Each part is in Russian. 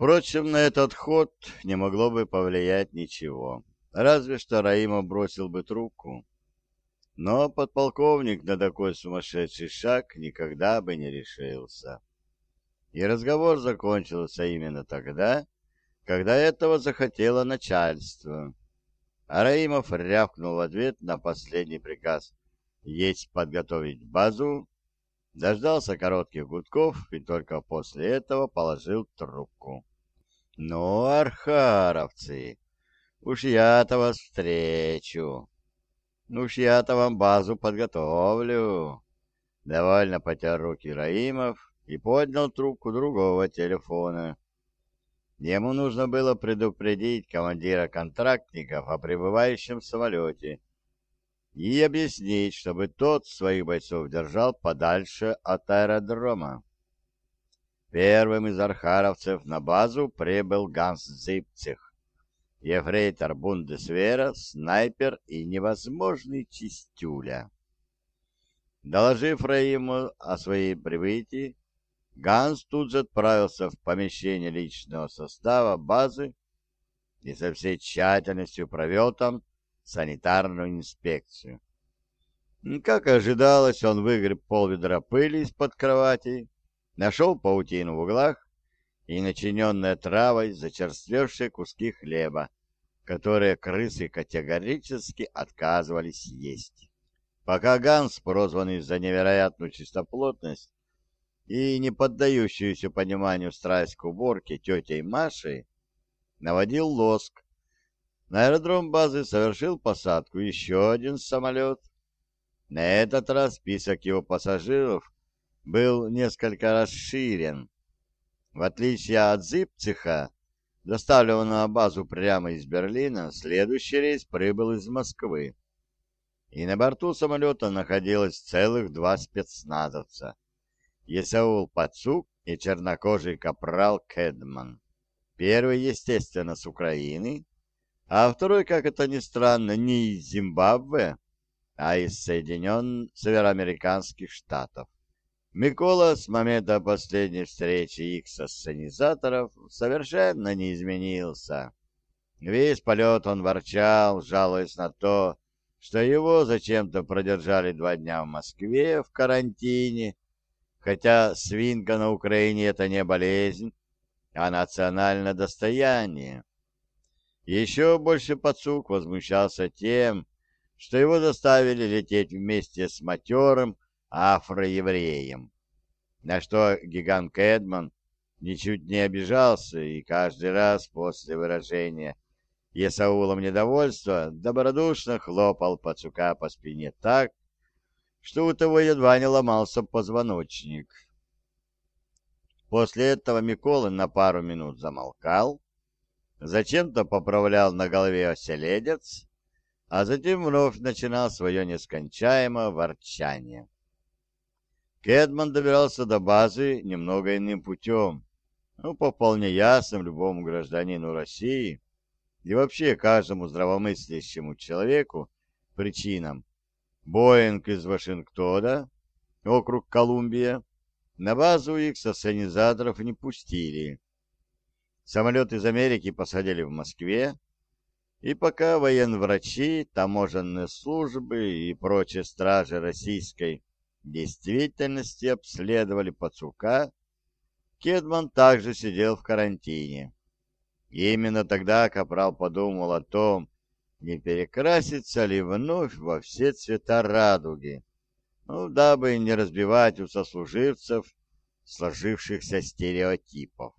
Впрочем, на этот ход не могло бы повлиять ничего, разве что Раимов бросил бы трубку. Но подполковник на такой сумасшедший шаг никогда бы не решился. И разговор закончился именно тогда, когда этого захотело начальство. А Раимов рявкнул в ответ на последний приказ есть подготовить базу, дождался коротких гудков и только после этого положил трубку. «Ну, архаровцы, уж я-то вас встречу, уж я-то вам базу подготовлю». Довольно потер руки Раимов и поднял трубку другого телефона. Ему нужно было предупредить командира контрактников о прибывающем самолете и объяснить, чтобы тот своих бойцов держал подальше от аэродрома. Первым из архаровцев на базу прибыл Ганс Зипцих, ефрейтор Бундесвера, снайпер и невозможный чистюля. Доложив Раиму о своей прибытии, Ганс тут же отправился в помещение личного состава базы и со всей тщательностью провел там санитарную инспекцию. Как ожидалось, он выгреб полведра пыли из-под кровати, нашел паутину в углах и начиненные травой зачерствевшие куски хлеба, которые крысы категорически отказывались есть. Пока Ганс, прозванный за невероятную чистоплотность и не поддающуюся пониманию страсть к уборке тетей Машей, наводил лоск, на аэродром базы совершил посадку еще один самолет. На этот раз список его пассажиров был несколько расширен. В отличие от Зипциха, доставленного на базу прямо из Берлина, следующий рейс прибыл из Москвы. И на борту самолета находилось целых два спецназовца — Есаул Пацук и чернокожий капрал Кэдман. Первый, естественно, с Украины, а второй, как это ни странно, не из Зимбабве, а из Соединенных Североамериканских Штатов. Микола с момента последней встречи их со сценизаторов совершенно не изменился. Весь полет он ворчал, жалуясь на то, что его зачем-то продержали два дня в Москве в карантине, хотя свинка на Украине это не болезнь, а национальное достояние. Еще больше Пацук возмущался тем, что его заставили лететь вместе с матерым афроевреем, на что гигант Кэдман ничуть не обижался и каждый раз после выражения Есаулом недовольства добродушно хлопал Пацука по спине так, что у того едва не ломался позвоночник. После этого Микола на пару минут замолкал, зачем-то поправлял на голове оселедец, а затем вновь начинал свое нескончаемое ворчание. Кэдман добирался до базы немного иным путем, ну, по вполне ясным любому гражданину России и вообще каждому здравомыслящему человеку причинам. Боинг из Вашингтона, округ Колумбия, на базу их сосценизаторов не пустили. Самолет из Америки посадили в Москве, и пока военврачи, таможенные службы и прочие стражи российской действительности обследовали Пацука, Кедман также сидел в карантине. И именно тогда Капрал подумал о том, не перекрасится ли вновь во все цвета радуги, ну, дабы не разбивать у сослуживцев сложившихся стереотипов.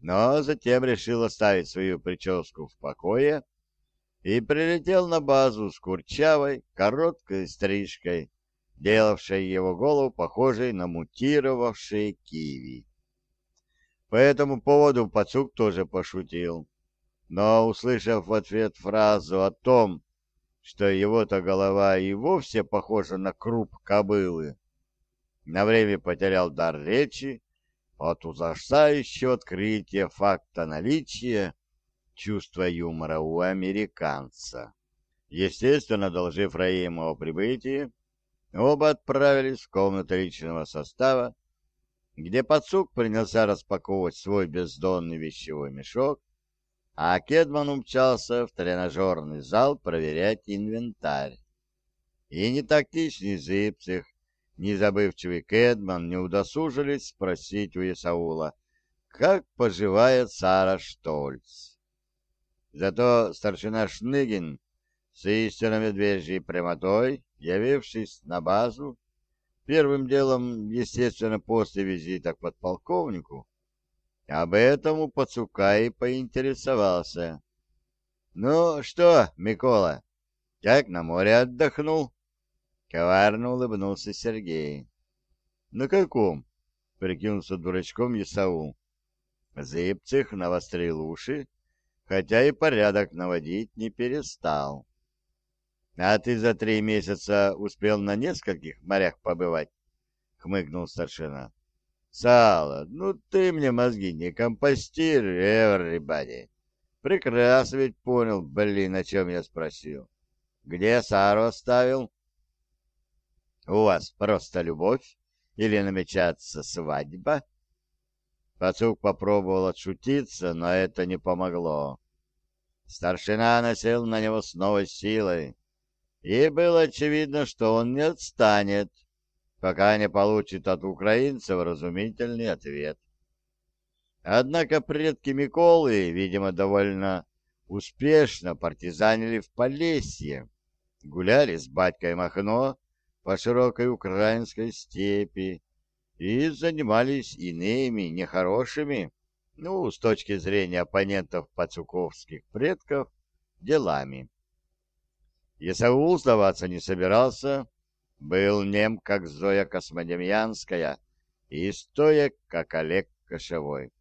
Но затем решил оставить свою прическу в покое и прилетел на базу с курчавой, короткой стрижкой, делавшей его голову похожей на мутировавшие киви. По этому поводу Пацук тоже пошутил, но, услышав в ответ фразу о том, что его-то голова и вовсе похожа на круп кобылы, на время потерял дар речи от ужасающего открытия факта наличия чувства юмора у американца. Естественно, доложив Раиму о прибытии, оба отправились в комнату личного состава, где подсук принялся распаковывать свой бездонный вещевой мешок, а Кедман умчался в тренажерный зал проверять инвентарь. И не тактичный Зипцих, ни забывчивый Кедман не удосужились спросить у Исаула, как поживает Сара Штольц. Зато старшина Шныгин с истинно медвежьей прямотой, явившись на базу, первым делом, естественно, после визита к подполковнику, об этом у пацука и поинтересовался. — Ну что, Микола, как на море отдохнул? Коварно улыбнулся Сергей. — На каком? — прикинулся дурачком Исаул. Зыбцих навострил уши, хотя и порядок наводить не перестал. — А ты за три месяца успел на нескольких морях побывать? — хмыкнул старшина. Сало, ну ты мне мозги не компостируй, everybody. Прекрасно ведь понял, блин, о чем я спросил. Где Сару оставил? У вас просто любовь или намечается свадьба? Пацук попробовал отшутиться, но это не помогло. Старшина насел на него с новой силой, и было очевидно, что он не отстанет пока не получит от украинцев разумительный ответ. Однако предки Миколы, видимо, довольно успешно партизанили в Полесье, гуляли с батькой Махно по широкой украинской степи и занимались иными нехорошими, ну, с точки зрения оппонентов пацуковских предков, делами. Исаул сдаваться не собирался, был нем, как Зоя Космодемьянская, и стоя, как Олег Кошевой.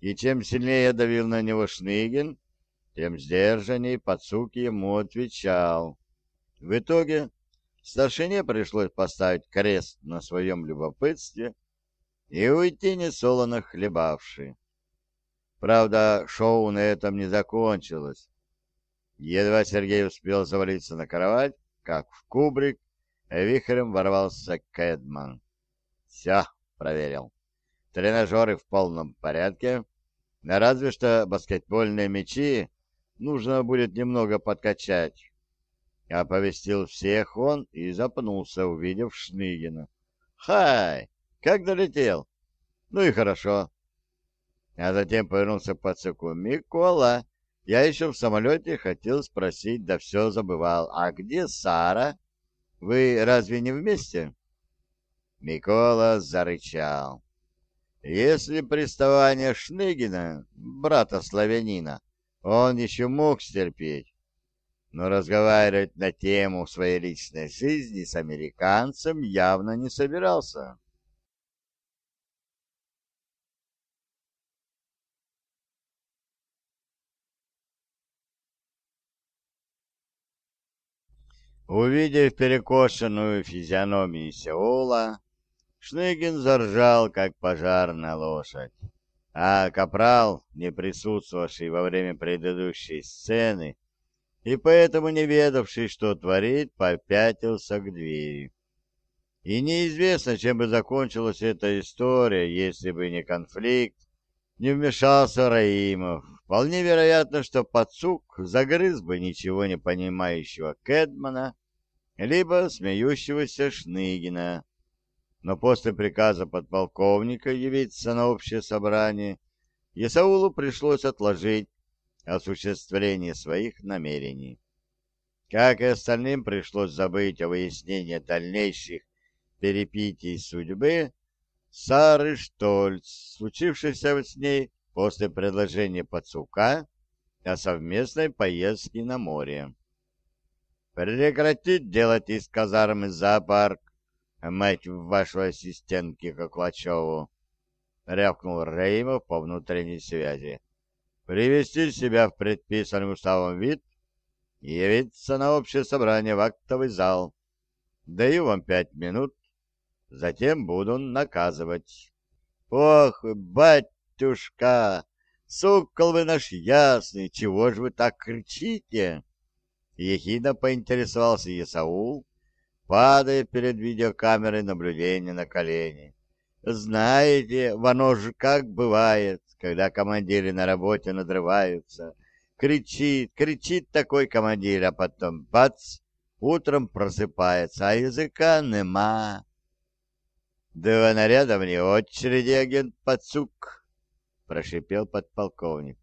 И чем сильнее давил на него Шныгин, тем сдержанней Пацук ему отвечал. В итоге старшине пришлось поставить крест на своем любопытстве и уйти несолоно хлебавший. Правда, шоу на этом не закончилось. Едва Сергей успел завалиться на кровать, как в кубрик Вихрем ворвался Кэдман. «Все, проверил. Тренажеры в полном порядке. Разве что баскетбольные мячи нужно будет немного подкачать». Оповестил всех он и запнулся, увидев Шныгина. «Хай! Как долетел?» «Ну и хорошо». А затем повернулся к пацаку. «Микола, я еще в самолете хотел спросить, да все забывал. А где Сара?» Вы разве не вместе?» Микола зарычал. Если приставание Шныгина, брата славянина, он еще мог стерпеть, но разговаривать на тему своей личной жизни с американцем явно не собирался. Увидев перекошенную физиономию Сеула, Шныгин заржал, как пожарная лошадь, а Капрал, не присутствовавший во время предыдущей сцены и поэтому не ведавший, что творит, попятился к двери. И неизвестно, чем бы закончилась эта история, если бы не конфликт, не вмешался Раимов. Вполне вероятно, что подсук загрыз бы ничего не понимающего Кэдмана, либо смеющегося Шныгина. Но после приказа подполковника явиться на общее собрание Исаулу пришлось отложить осуществление своих намерений. Как и остальным пришлось забыть о выяснении дальнейших перипетий судьбы Сары Штольц, случившейся с ней после предложения Пацука о совместной поездке на море. Прекратить делать из казармы зоопарк, мать вашу ассистентки Коклачеву, рявкнул Реймов по внутренней связи. Привести себя в предписанный уставом вид и явиться на общее собрание в актовый зал. Даю вам пять минут, затем буду наказывать. Ох, батюшка, сукол вы наш ясный, чего же вы так кричите? Ехидно поинтересовался Исаул, падая перед видеокамерой наблюдения на колени. Знаете, воно же как бывает, когда командиры на работе надрываются. Кричит, кричит такой командир, а потом бац, утром просыпается, а языка нема. Два наряда вне очереди, агент Пацук, прошипел подполковник.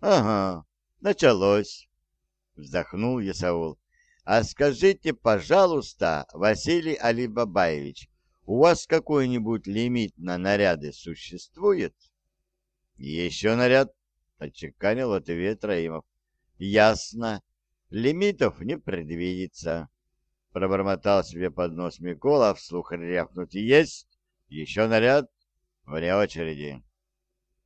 Ага, началось, вздохнул Ясаул. А скажите, пожалуйста, Василий Алибабаевич, у вас какой-нибудь лимит на наряды существует? Еще наряд, отчеканил ответ Раимов. Ясно. Лимитов не предвидится. Пробормотал себе под нос Микола, вслух рявкнуть. Есть? Еще наряд? Вне очереди.